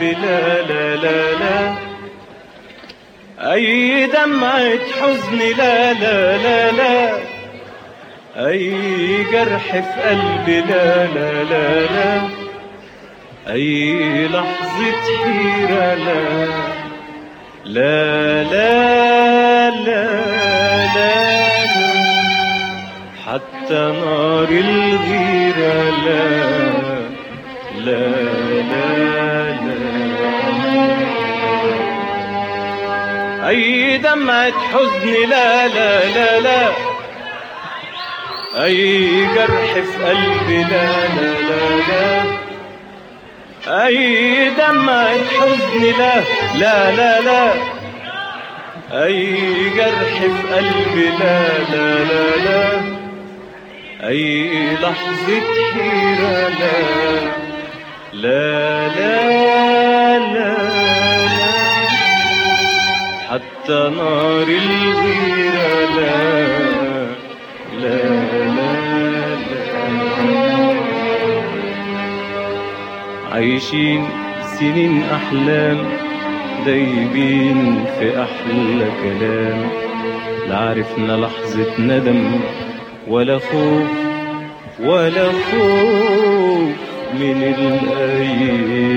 في قلبي لا لا لا أي دمعة حزن لا لا لا لا أي جرح في قلبي لا لا لا لا أي لحظة حيرة لا لا لا لا لا, لا حتى نار الغيرة لا لا أي دمعة حزن لا لا لا لا أي جرح في قلبي لا لا لا لا أي دمعة حزن لا لا لا لا أي جرح في قلبي لا لا لا لا أي لحظة حيرة لا لا لا لا, لا حتى نار الغيرة لا لا لا لا عايشين سنين أحلام دايبين في أحلى كلام لا عرفنا لحظة ندم ولا خوف ولا خوف من الأيام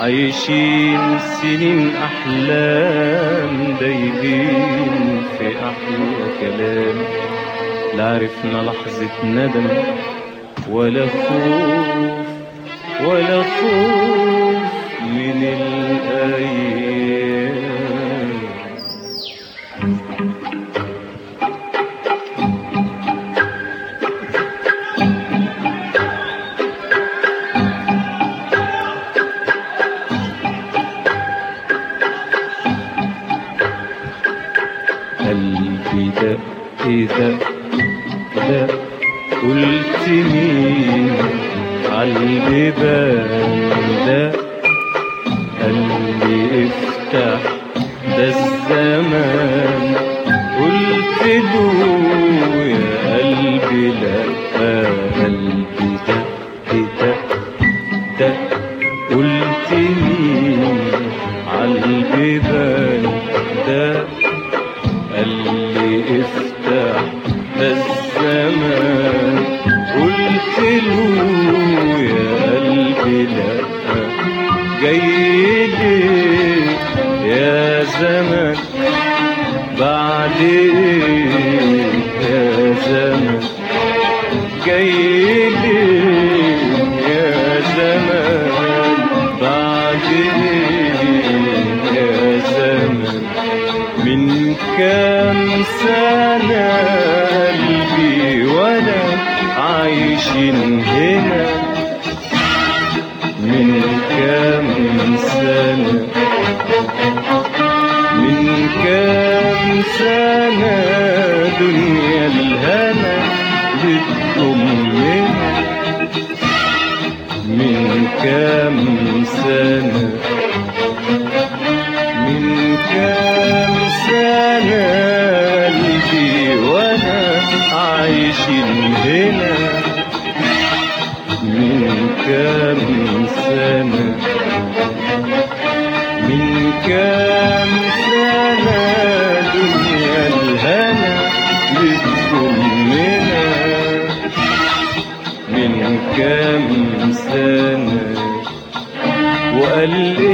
عايشين سنين أحلام دايبين في أحلى كلام. لا عرفنا لحظة ندم ولا خوف ولا خوف من الأيام عالبيبان جاي يا زمن بعد وقال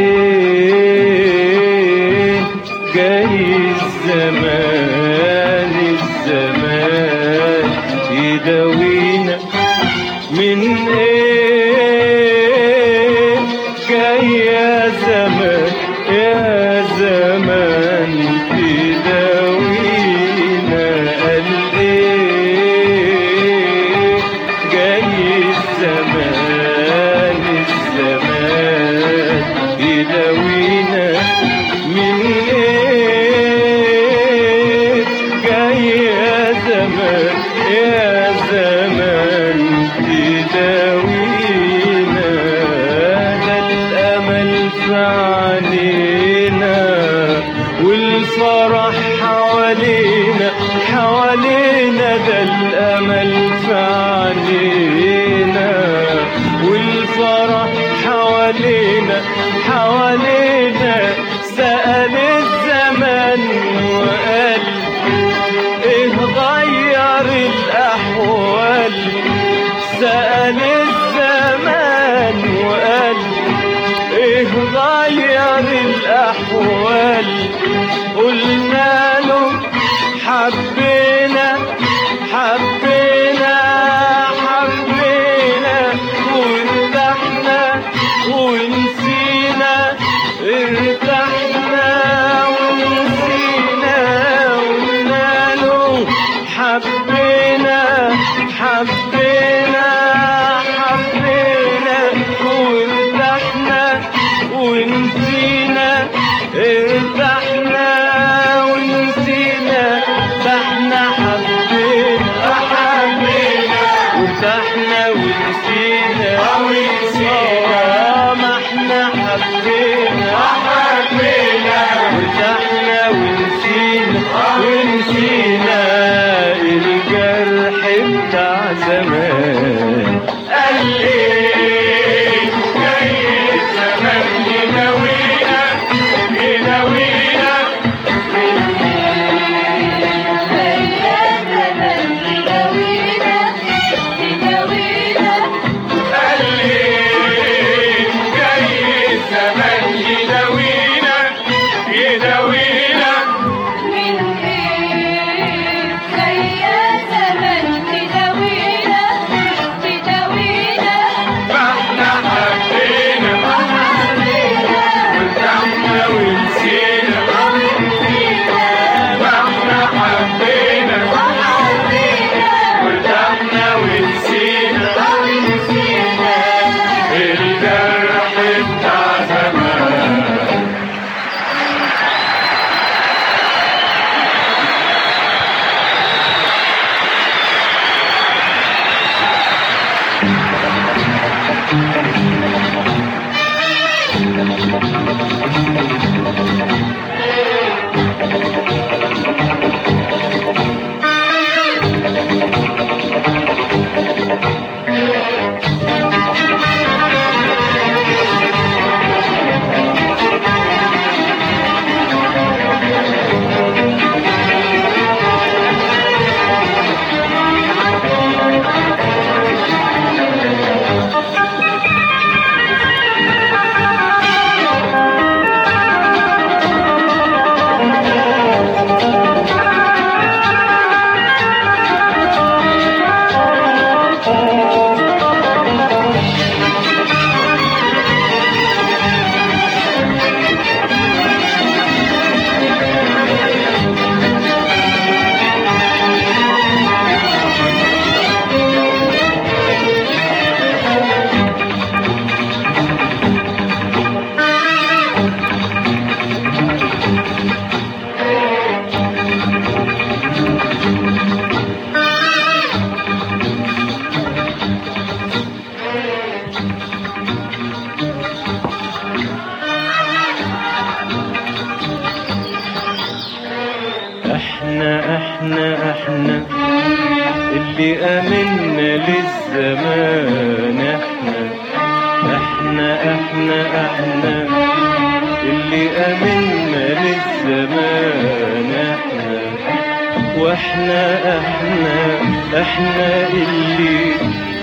لي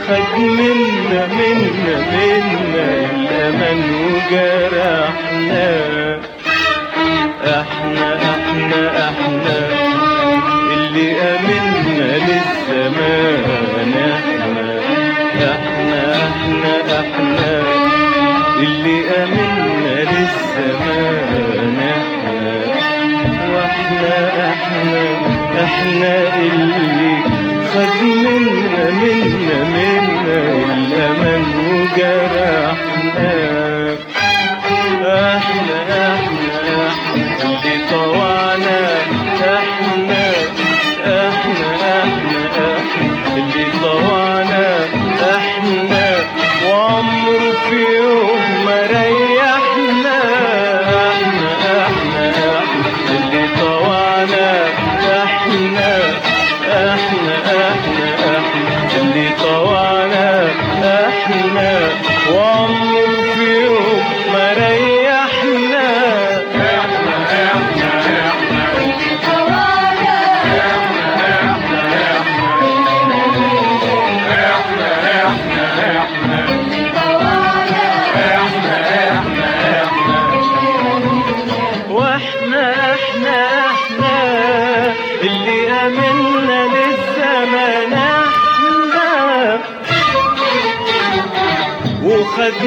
خد منا منا منا الأمل وجرحنا احنا احنا احنا اللي آمنا للزمان. احنا احنا احنا اللي للزمان. احنا واحنا احنا احنا اللي ياخد من من منا من وجرحنا احنا احنا احنا احنا طوال بعد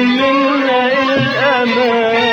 الأمان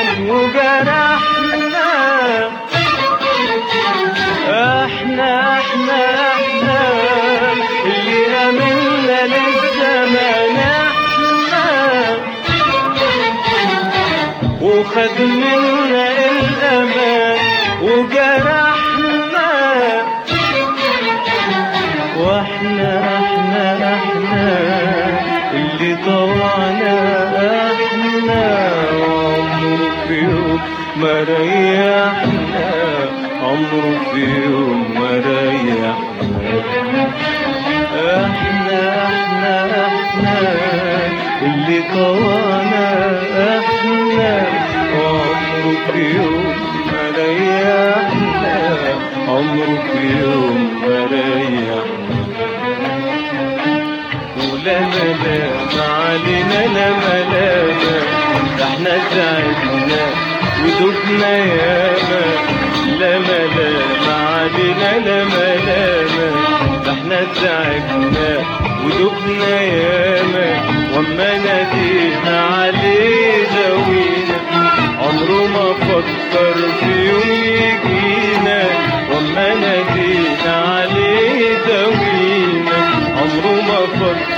علينا لملامة ده احنا زعلنا ودوبنا ياما لا ملامة علينا لملامة ده احنا زعلنا ودوبنا ياما واما نادينا عليه زاوينا عمره ما فكر في يوم يجينا وما نادينا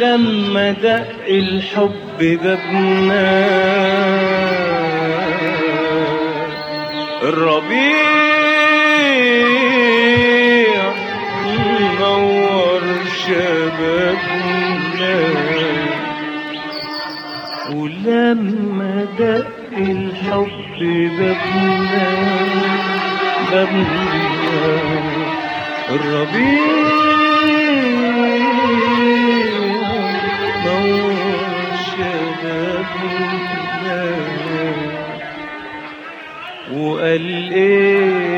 لما دق الحب بابنا. الربيع نور شبابنا. ولما دق الحب بابنا. بابنا. الربيع الإيمان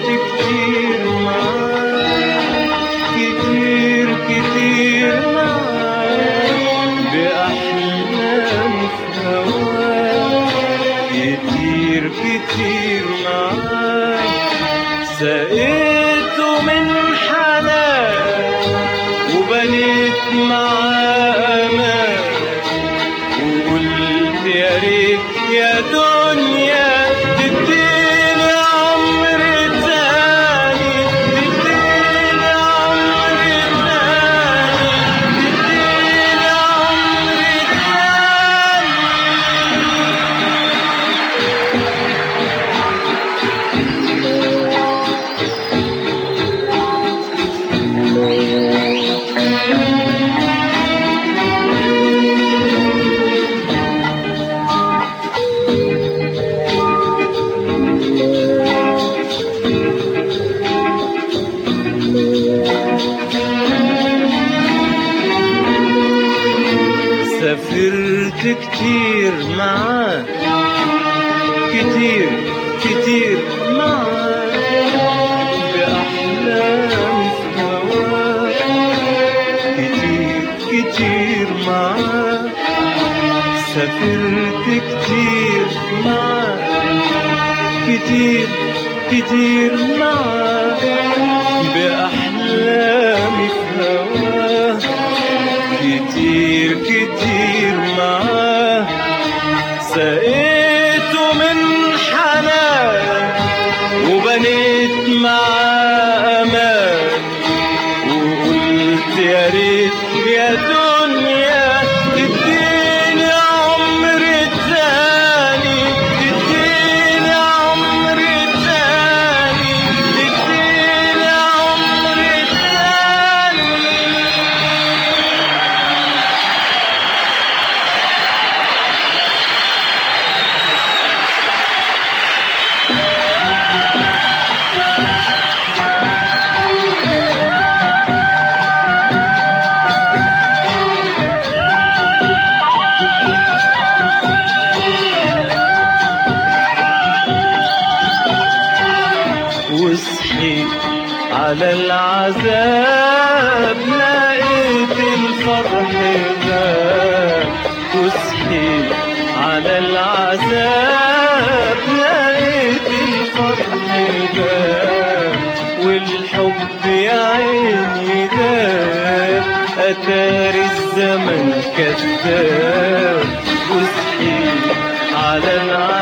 Sixteen. üzüldü كتير ما كتير كتير ما وصحي على العذاب لقيت الفرح غاب وصحي على العذاب لقيت الفرح غاب والحب يا عيني داب أتار الزمن كذاب وصحي على العذاب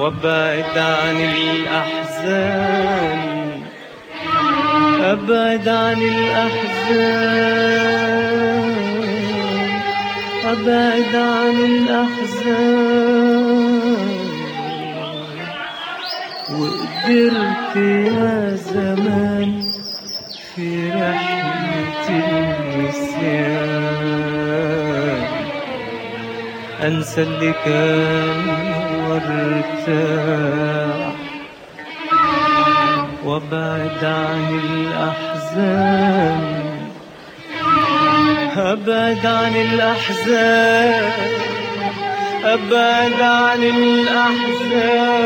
وابعد عن الأحزان أبعد عن الأحزان أبعد عن الأحزان. وقدرت يا زمان في رحلة النسيان أنسى اللي كان وارتاح وبعد عن الأحزان أبعد عن الأحزان أبعد عن الأحزان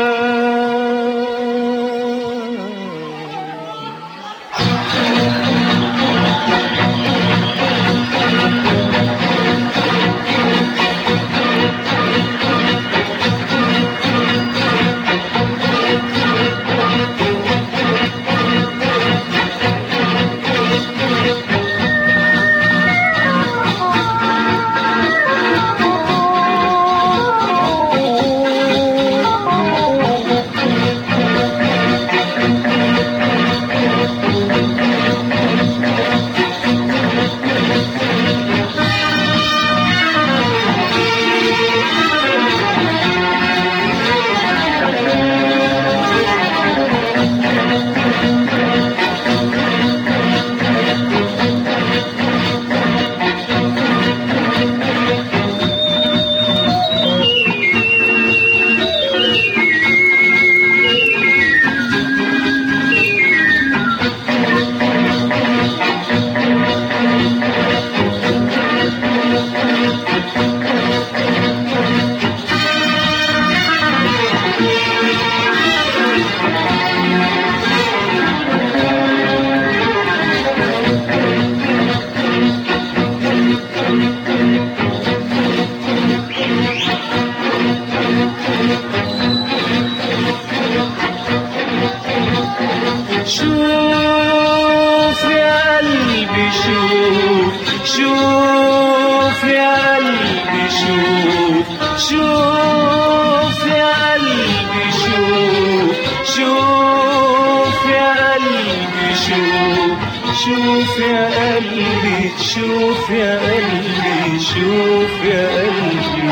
شوف يا قلبي، شوف يا قلبي، شوف يا قلبي.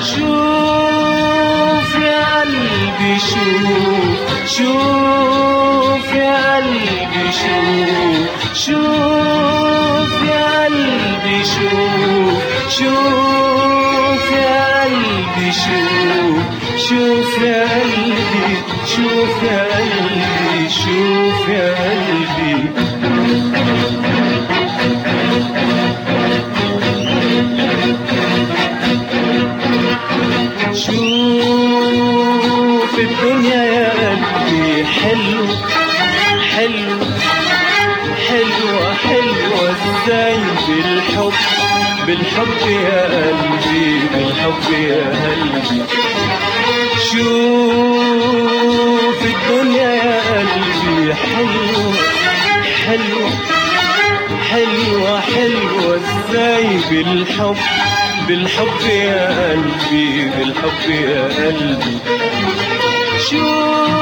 شوف يا قلبي، شوف شوف يا قلبي، شوف شوف يا قلبي، شوف شوف شوف يا قلبي شوف يا قلبي شوف يا قلبي شوف الدنيا يا قلبي، حلو حلو. بالحب يا قلبي بالحب يا قلبي. شوف الدنيا يا قلبي، حلوة حلوة حلوة حلوة. ازاي بالحب بالحب يا قلبي، بالحب يا قلبي. شوف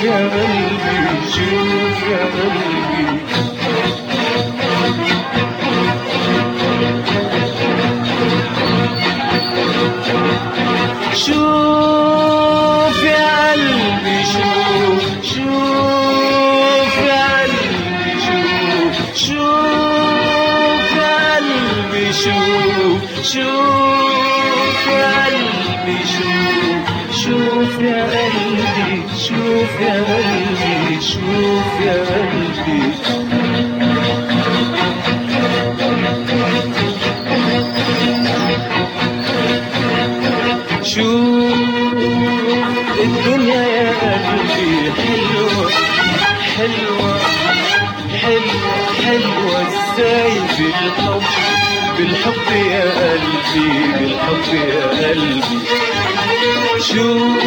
شوف قلبي شوف يا قلبي شوف الدنيا يا قلبي حلوة حلوة حلوة حلوة ازاي بالحب بالحب يا قلبي، بالحب يا قلبي. واشوف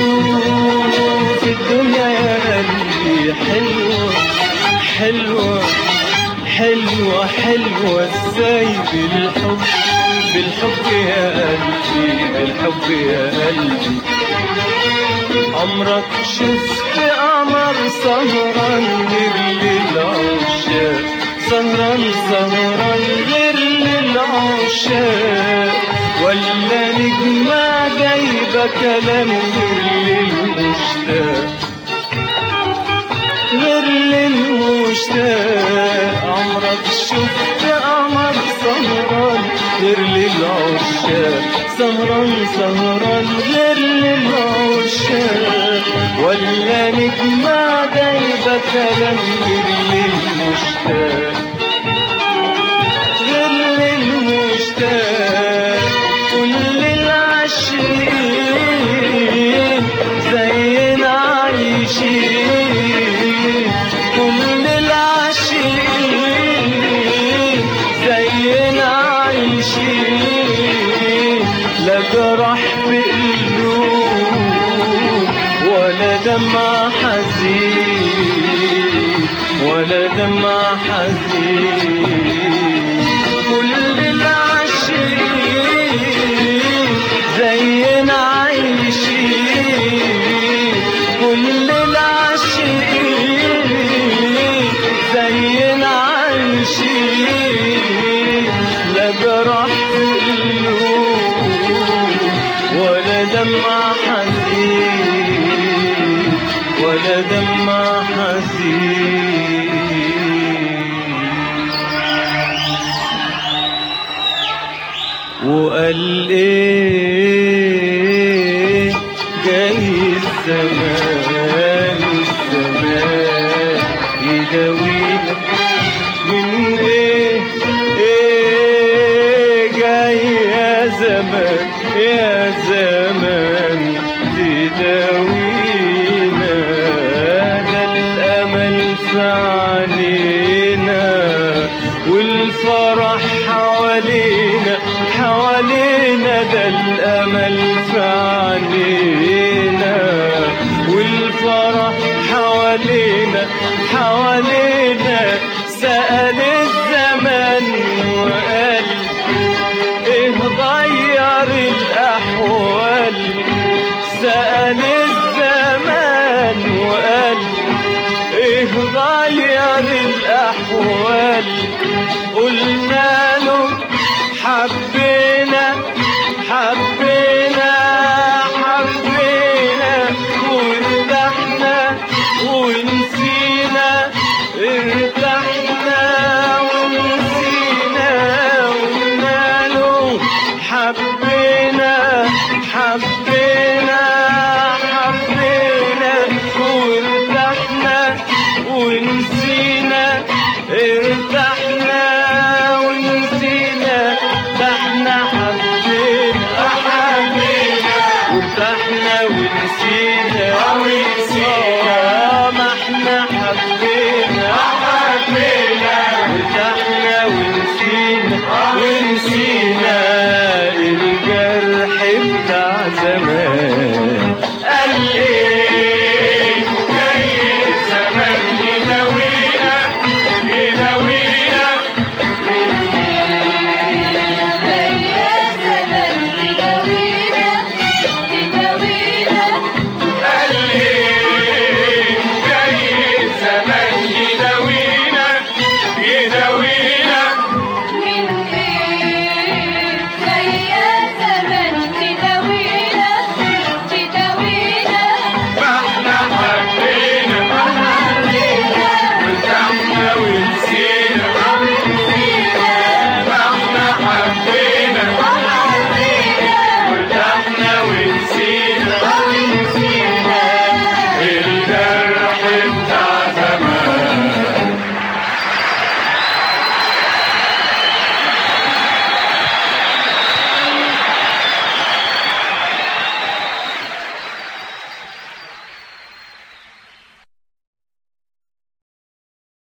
الدنيا يا قلبي حلوة حلوة حلوة حلوة ازاي بالحب بالحب يا قلبي بالحب يا قلبي عمرك شفت قمر سهران غير للعشاق سهران سهران غير للعشاق ولا نجمة جايبة كلام غير للمشتاق غير للمشتاق عمرك شفت قمر سهران غير للعشاق سهران سهران غير للعشاق ولا نجمة جايبة كلام غير للمشتاق ماں والفرح حوالينا حوالينا ده الامل فعلينا. والفرح